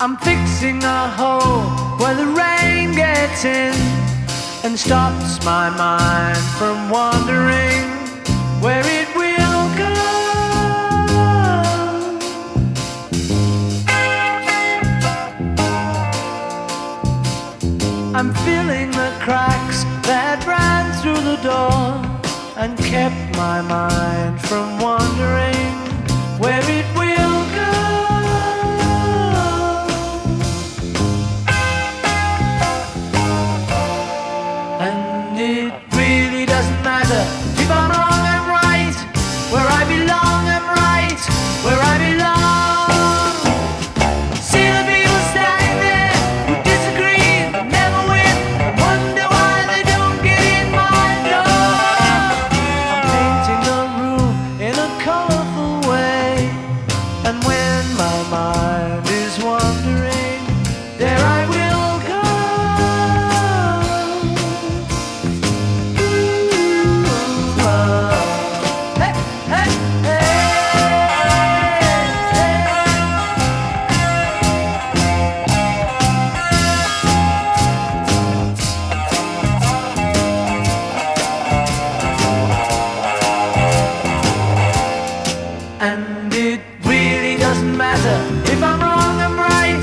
I'm fixing a hole where the rain gets in and stops my mind from wandering where it will go. I'm filling the cracks that ran through the door and kept my mind from wandering where it doesn't matter if I'm wrong, I'm right.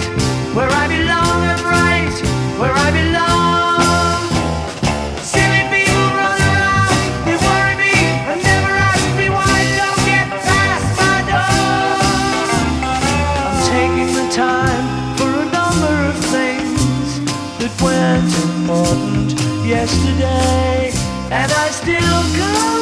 Where I belong, I'm right. Where I belong. Silly people around, they worry me and never ask me why don't get past my door. I'm taking the time for a number of things that weren't important yesterday, and I still could.